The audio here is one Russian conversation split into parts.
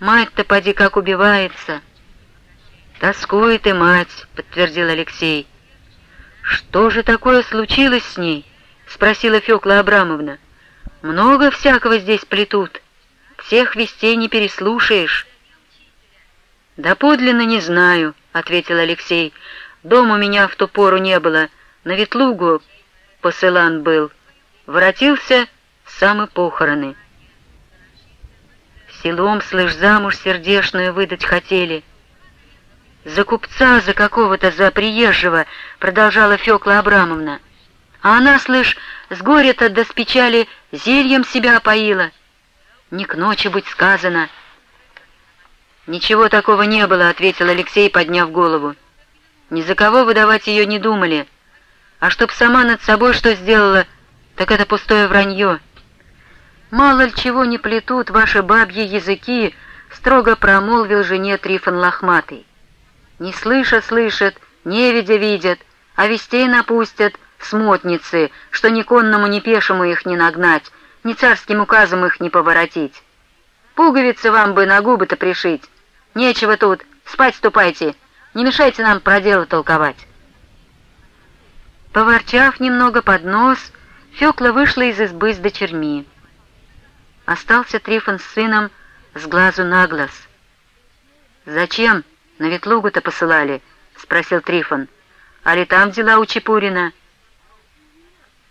Мать-то поди как убивается!» «Тоскует и мать», — подтвердил Алексей. «Что же такое случилось с ней?» — спросила Фёкла Абрамовна. «Много всякого здесь плетут. Всех вестей не переслушаешь». «Да подлинно не знаю», — ответил Алексей. «Дом у меня в ту пору не было. На Ветлугу посылан был. Воротился, самы похороны». Селом, слышь, замуж сердешную выдать хотели — «За купца, за какого-то, за приезжего», — продолжала Фёкла Абрамовна. «А она, слышь, с горя-то до с печали зельем себя опоила. Не к ночи быть сказано». «Ничего такого не было», — ответил Алексей, подняв голову. «Ни за кого выдавать ее не думали. А чтоб сама над собой что сделала, так это пустое вранье. Мало ли чего не плетут ваши бабьи языки», — строго промолвил жене Трифон Лохматый. Не слыша слышат, не видя видят, а вестей напустят, смотницы, что ни конному, ни пешему их не нагнать, ни царским указом их не поворотить. Пуговицы вам бы на губы-то пришить. Нечего тут, спать ступайте, не мешайте нам про дело толковать. Поворчав немного под нос, Фёкла вышла из избы с дочерьми. Остался Трифон с сыном с глазу на глаз. «Зачем?» «На Ветлугу-то посылали?» — спросил Трифон. «А ли там дела у Чепурина?»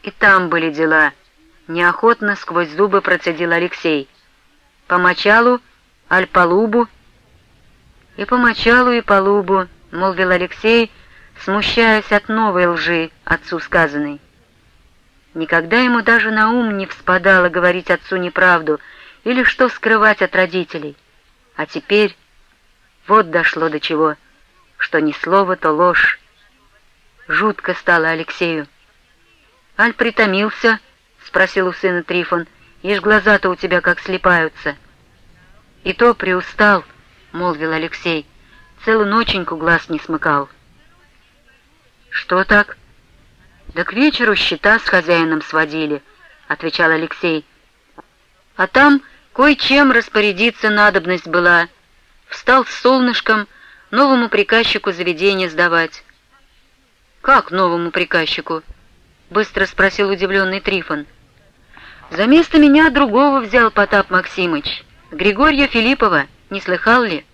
«И там были дела», — неохотно сквозь зубы процедил Алексей. «По мочалу, аль по лубу?» «И по мочалу, и по лубу», — молвил Алексей, смущаясь от новой лжи отцу сказанной. Никогда ему даже на ум не вспадало говорить отцу неправду или что скрывать от родителей. А теперь вот дошло до чего, что ни слова, то ложь. Жутко стало Алексею. «Аль притомился?» — спросил у сына Трифон. «Ишь, глаза-то у тебя как слепаются». «И то приустал», — молвил Алексей. «Целую ноченьку глаз не смыкал». «Что так?» «Да к вечеру счета с хозяином сводили», — отвечал Алексей. «А там кое-чем распорядиться надобность была» встал с солнышком новому приказчику заведение сдавать. «Как новому приказчику?» — быстро спросил удивленный Трифон. «За место меня другого взял Потап Максимыч. Григория Филиппова, не слыхал ли?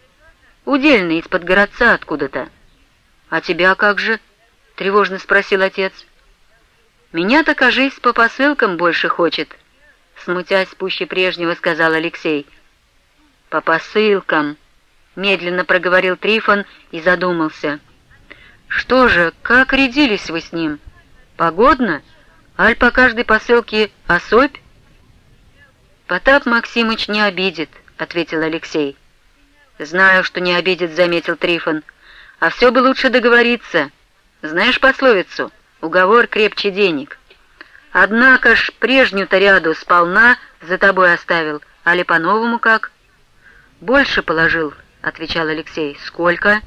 Удельный из-под городца откуда-то». «А тебя как же?» — тревожно спросил отец. «Меня-то, кажись, по посылкам больше хочет», — смутясь пуще прежнего, сказал Алексей. «По посылкам», — медленно проговорил Трифон и задумался. «Что же, как рядились вы с ним? Погодно? Аль по каждой посылке особь?» «Потап Максимыч не обидит», — ответил Алексей. «Знаю, что не обидит», — заметил Трифон. «А все бы лучше договориться. Знаешь пословицу? Уговор крепче денег. Однако ж прежнюю-то ряду сполна за тобой оставил, али по-новому как?» «Больше положил», — отвечал Алексей. «Сколько?»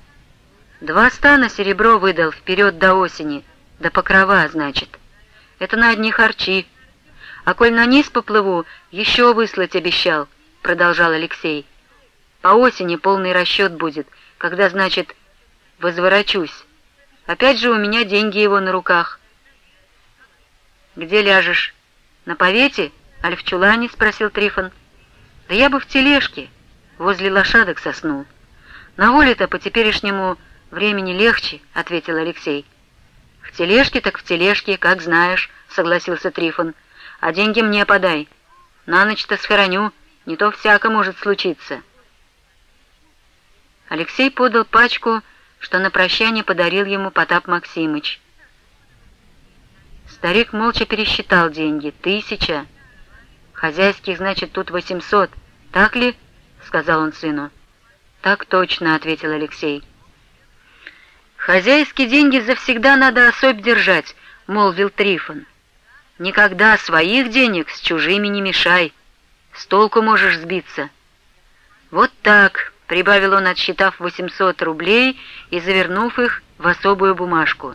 «Два стана серебро выдал вперед до осени. До покрова, значит. Это на одни харчи. А коль на низ поплыву, еще выслать обещал», — продолжал Алексей. «По осени полный расчет будет, когда, значит, возворочусь. Опять же у меня деньги его на руках». «Где ляжешь? На повете? Аль в чулане?» — спросил Трифон. «Да я бы в тележке» возле лошадок соснул. На воле-то по теперешнему времени легче, — ответил Алексей. В тележке так в тележке, как знаешь, — согласился Трифон. А деньги мне подай. На ночь-то схороню, не то всяко может случиться. Алексей подал пачку, что на прощание подарил ему Потап Максимыч. Старик молча пересчитал деньги. Тысяча. Хозяйских, значит, тут восемьсот. Так ли? — сказал он сыну. «Так точно», — ответил Алексей. «Хозяйские деньги завсегда надо особь держать», — молвил Трифон. «Никогда своих денег с чужими не мешай. С толку можешь сбиться». «Вот так», — прибавил он, отсчитав 800 рублей и завернув их в особую бумажку.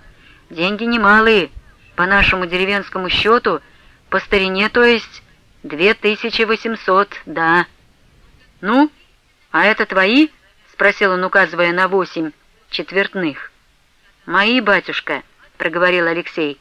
«Деньги немалые, по нашему деревенскому счету, по старине, то есть, 2800, да». «Ну, «А это твои?» — спросил он, указывая на восемь четвертных. «Мои, батюшка», — проговорил Алексей.